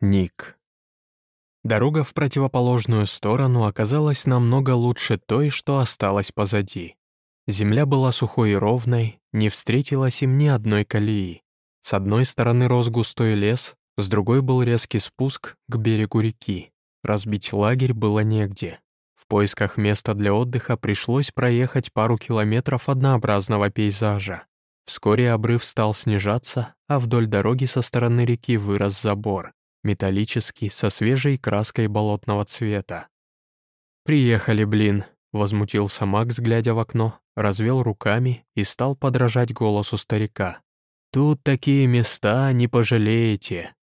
Ник. Дорога в противоположную сторону оказалась намного лучше той, что осталась позади. Земля была сухой и ровной, не встретилась им ни одной колеи. С одной стороны рос густой лес, с другой был резкий спуск к берегу реки. Разбить лагерь было негде. В поисках места для отдыха пришлось проехать пару километров однообразного пейзажа. Вскоре обрыв стал снижаться, а вдоль дороги со стороны реки вырос забор, металлический, со свежей краской болотного цвета. «Приехали, блин», — возмутился Макс, глядя в окно, развел руками и стал подражать голосу старика. «Тут такие места, не пожалеете».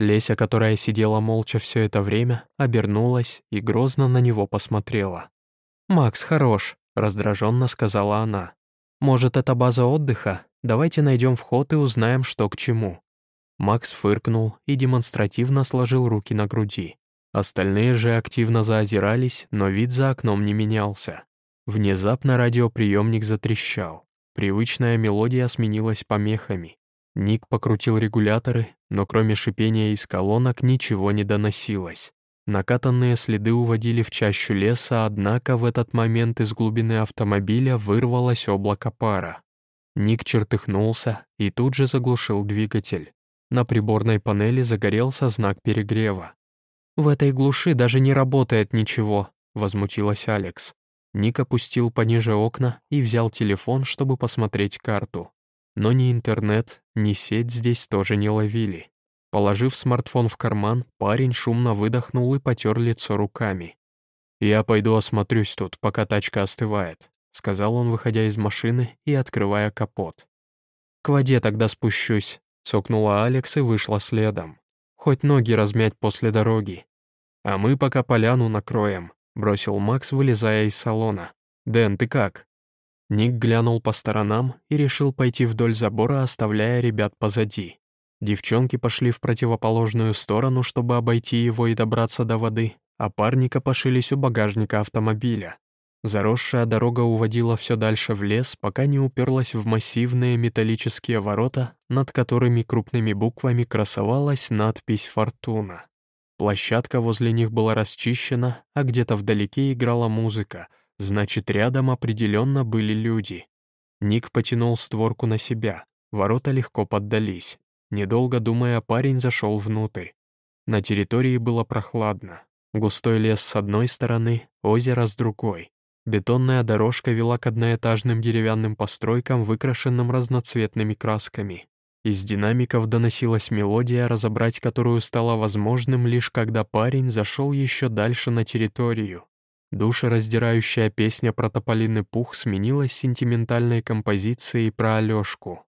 Леся, которая сидела молча все это время, обернулась и грозно на него посмотрела. «Макс хорош», — раздраженно сказала она. «Может, это база отдыха? Давайте найдем вход и узнаем, что к чему». Макс фыркнул и демонстративно сложил руки на груди. Остальные же активно заозирались, но вид за окном не менялся. Внезапно радиоприемник затрещал. Привычная мелодия сменилась помехами. Ник покрутил регуляторы, но кроме шипения из колонок ничего не доносилось. Накатанные следы уводили в чащу леса, однако в этот момент из глубины автомобиля вырвалось облако пара. Ник чертыхнулся и тут же заглушил двигатель. На приборной панели загорелся знак перегрева. «В этой глуши даже не работает ничего», — возмутилась Алекс. Ник опустил пониже окна и взял телефон, чтобы посмотреть карту. Но ни интернет, ни сеть здесь тоже не ловили. Положив смартфон в карман, парень шумно выдохнул и потер лицо руками. «Я пойду осмотрюсь тут, пока тачка остывает», — сказал он, выходя из машины и открывая капот. «К воде тогда спущусь», — цокнула Алекс и вышла следом. «Хоть ноги размять после дороги». «А мы пока поляну накроем», — бросил Макс, вылезая из салона. «Дэн, ты как?» Ник глянул по сторонам и решил пойти вдоль забора, оставляя ребят позади. Девчонки пошли в противоположную сторону, чтобы обойти его и добраться до воды, а парника пошились у багажника автомобиля. Заросшая дорога уводила все дальше в лес, пока не уперлась в массивные металлические ворота, над которыми крупными буквами красовалась надпись «Фортуна». Площадка возле них была расчищена, а где-то вдалеке играла музыка, значит, рядом определенно были люди. Ник потянул створку на себя, ворота легко поддались. Недолго думая, парень зашел внутрь. На территории было прохладно. Густой лес с одной стороны, озеро с другой. Бетонная дорожка вела к одноэтажным деревянным постройкам, выкрашенным разноцветными красками. Из динамиков доносилась мелодия, разобрать которую стало возможным лишь когда парень зашел еще дальше на территорию. Душераздирающая песня про тополиный пух сменилась сентиментальной композицией про Алёшку.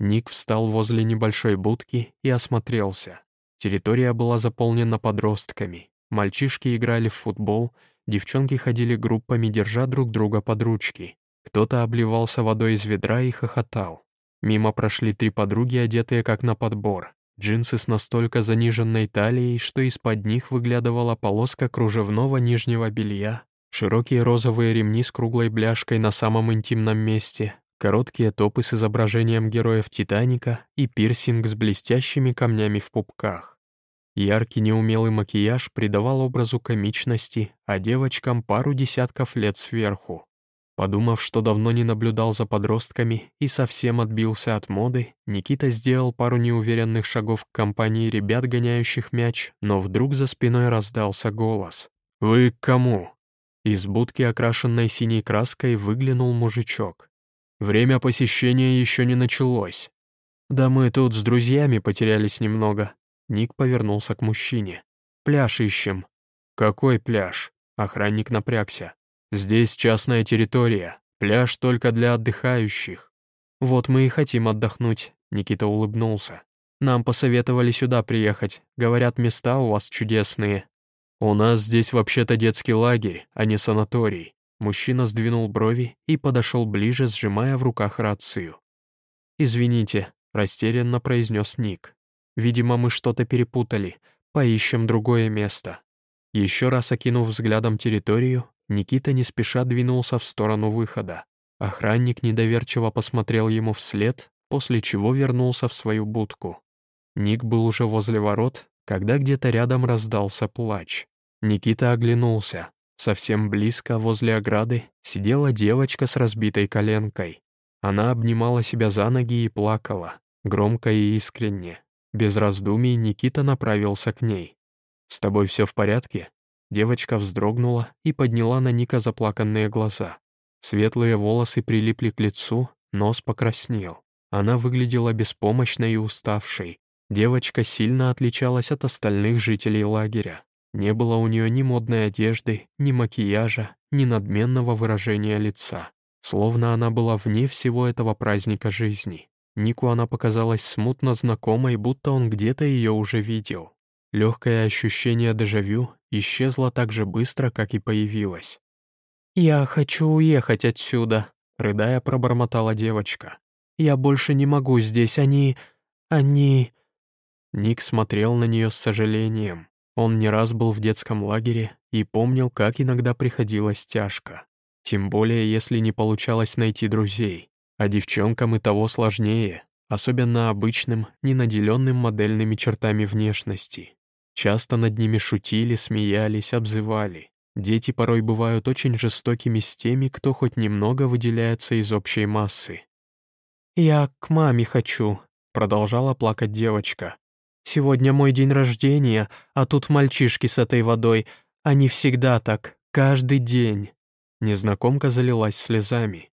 Ник встал возле небольшой будки и осмотрелся. Территория была заполнена подростками. Мальчишки играли в футбол, Девчонки ходили группами, держа друг друга под ручки. Кто-то обливался водой из ведра и хохотал. Мимо прошли три подруги, одетые как на подбор. Джинсы с настолько заниженной талией, что из-под них выглядывала полоска кружевного нижнего белья, широкие розовые ремни с круглой бляшкой на самом интимном месте, короткие топы с изображением героев «Титаника» и пирсинг с блестящими камнями в пупках. Яркий неумелый макияж придавал образу комичности, а девочкам пару десятков лет сверху. Подумав, что давно не наблюдал за подростками и совсем отбился от моды, Никита сделал пару неуверенных шагов к компании ребят, гоняющих мяч, но вдруг за спиной раздался голос. «Вы к кому?» Из будки, окрашенной синей краской, выглянул мужичок. «Время посещения еще не началось. Да мы тут с друзьями потерялись немного», Ник повернулся к мужчине. «Пляж ищем». «Какой пляж?» Охранник напрягся. «Здесь частная территория. Пляж только для отдыхающих». «Вот мы и хотим отдохнуть», — Никита улыбнулся. «Нам посоветовали сюда приехать. Говорят, места у вас чудесные». «У нас здесь вообще-то детский лагерь, а не санаторий». Мужчина сдвинул брови и подошел ближе, сжимая в руках рацию. «Извините», — растерянно произнес Ник. Видимо, мы что-то перепутали. Поищем другое место». Еще раз окинув взглядом территорию, Никита не спеша двинулся в сторону выхода. Охранник недоверчиво посмотрел ему вслед, после чего вернулся в свою будку. Ник был уже возле ворот, когда где-то рядом раздался плач. Никита оглянулся. Совсем близко, возле ограды, сидела девочка с разбитой коленкой. Она обнимала себя за ноги и плакала, громко и искренне. Без раздумий Никита направился к ней. «С тобой все в порядке?» Девочка вздрогнула и подняла на Ника заплаканные глаза. Светлые волосы прилипли к лицу, нос покраснел. Она выглядела беспомощной и уставшей. Девочка сильно отличалась от остальных жителей лагеря. Не было у нее ни модной одежды, ни макияжа, ни надменного выражения лица. Словно она была вне всего этого праздника жизни. Нику она показалась смутно знакомой, будто он где-то ее уже видел. Легкое ощущение дежавю исчезло так же быстро, как и появилось. «Я хочу уехать отсюда», — рыдая пробормотала девочка. «Я больше не могу здесь, они... они...» Ник смотрел на нее с сожалением. Он не раз был в детском лагере и помнил, как иногда приходилось тяжко. Тем более, если не получалось найти друзей. А девчонкам и того сложнее, особенно обычным, ненаделенным модельными чертами внешности. Часто над ними шутили, смеялись, обзывали. Дети порой бывают очень жестокими с теми, кто хоть немного выделяется из общей массы. «Я к маме хочу», — продолжала плакать девочка. «Сегодня мой день рождения, а тут мальчишки с этой водой. Они всегда так, каждый день». Незнакомка залилась слезами.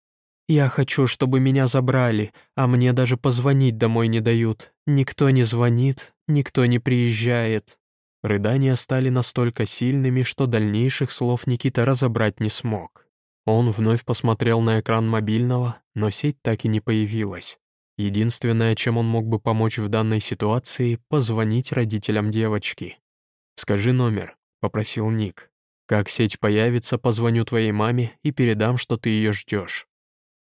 «Я хочу, чтобы меня забрали, а мне даже позвонить домой не дают. Никто не звонит, никто не приезжает». Рыдания стали настолько сильными, что дальнейших слов Никита разобрать не смог. Он вновь посмотрел на экран мобильного, но сеть так и не появилась. Единственное, чем он мог бы помочь в данной ситуации, позвонить родителям девочки. «Скажи номер», — попросил Ник. «Как сеть появится, позвоню твоей маме и передам, что ты ее ждешь.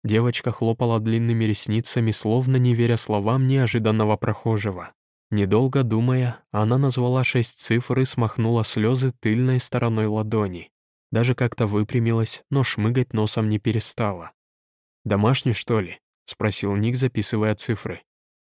Девочка хлопала длинными ресницами, словно не веря словам неожиданного прохожего. Недолго думая, она назвала шесть цифр и смахнула слезы тыльной стороной ладони. Даже как-то выпрямилась, но шмыгать носом не перестала. «Домашний, что ли?» — спросил Ник, записывая цифры.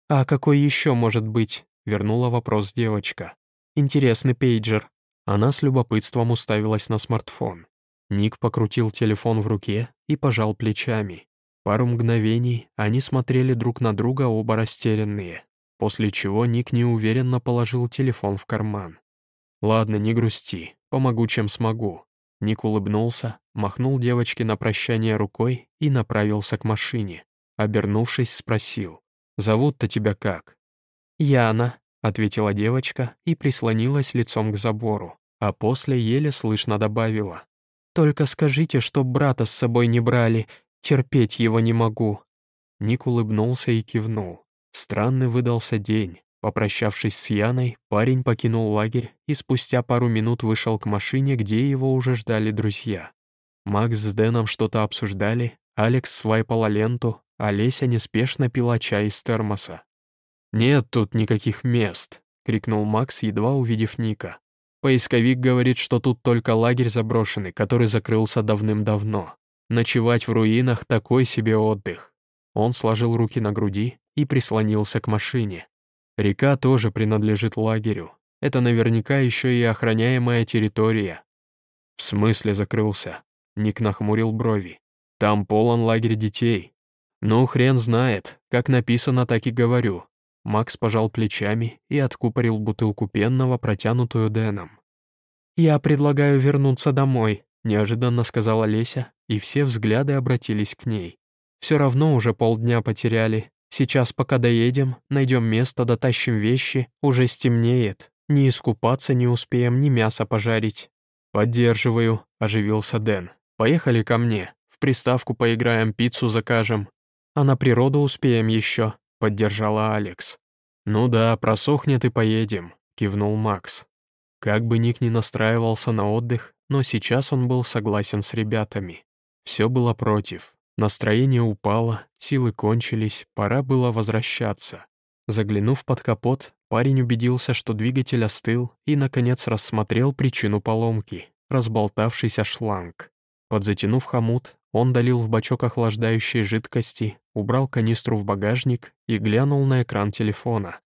«А какой еще может быть?» — вернула вопрос девочка. «Интересный пейджер». Она с любопытством уставилась на смартфон. Ник покрутил телефон в руке и пожал плечами. Пару мгновений они смотрели друг на друга оба растерянные, после чего Ник неуверенно положил телефон в карман. «Ладно, не грусти, помогу, чем смогу». Ник улыбнулся, махнул девочке на прощание рукой и направился к машине. Обернувшись, спросил, «Зовут-то тебя как?» «Яна», — ответила девочка и прислонилась лицом к забору, а после еле слышно добавила, «Только скажите, чтоб брата с собой не брали, Терпеть его не могу». Ник улыбнулся и кивнул. Странный выдался день. Попрощавшись с Яной, парень покинул лагерь и спустя пару минут вышел к машине, где его уже ждали друзья. Макс с Дэном что-то обсуждали, Алекс свайпала ленту, а неспешно пила чай из термоса. «Нет тут никаких мест», — крикнул Макс, едва увидев Ника. «Поисковик говорит, что тут только лагерь заброшенный, который закрылся давным-давно. Ночевать в руинах — такой себе отдых. Он сложил руки на груди и прислонился к машине. Река тоже принадлежит лагерю. Это наверняка еще и охраняемая территория. В смысле закрылся? Ник нахмурил брови. Там полон лагерь детей. Ну, хрен знает. Как написано, так и говорю. Макс пожал плечами и откупорил бутылку пенного, протянутую Дэном. «Я предлагаю вернуться домой», — неожиданно сказала Леся и все взгляды обратились к ней. Все равно уже полдня потеряли. Сейчас, пока доедем, найдем место, дотащим вещи, уже стемнеет. Ни искупаться не успеем, ни мясо пожарить. «Поддерживаю», — оживился Дэн. «Поехали ко мне. В приставку поиграем, пиццу закажем. А на природу успеем еще», — поддержала Алекс. «Ну да, просохнет и поедем», — кивнул Макс. Как бы Ник ни настраивался на отдых, но сейчас он был согласен с ребятами. Все было против. Настроение упало, силы кончились, пора было возвращаться. Заглянув под капот, парень убедился, что двигатель остыл и, наконец, рассмотрел причину поломки — разболтавшийся шланг. Подзатянув хомут, он долил в бачок охлаждающей жидкости, убрал канистру в багажник и глянул на экран телефона.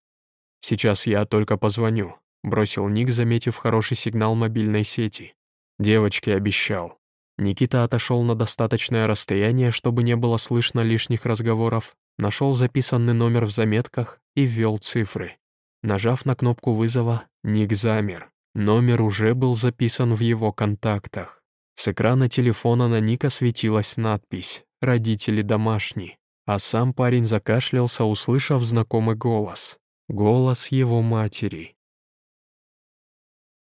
«Сейчас я только позвоню», — бросил Ник, заметив хороший сигнал мобильной сети. «Девочке обещал». Никита отошел на достаточное расстояние, чтобы не было слышно лишних разговоров, нашел записанный номер в заметках и ввел цифры. Нажав на кнопку вызова, Ник замер. Номер уже был записан в его контактах. С экрана телефона на Ника светилась надпись «Родители домашние», а сам парень закашлялся, услышав знакомый голос. Голос его матери.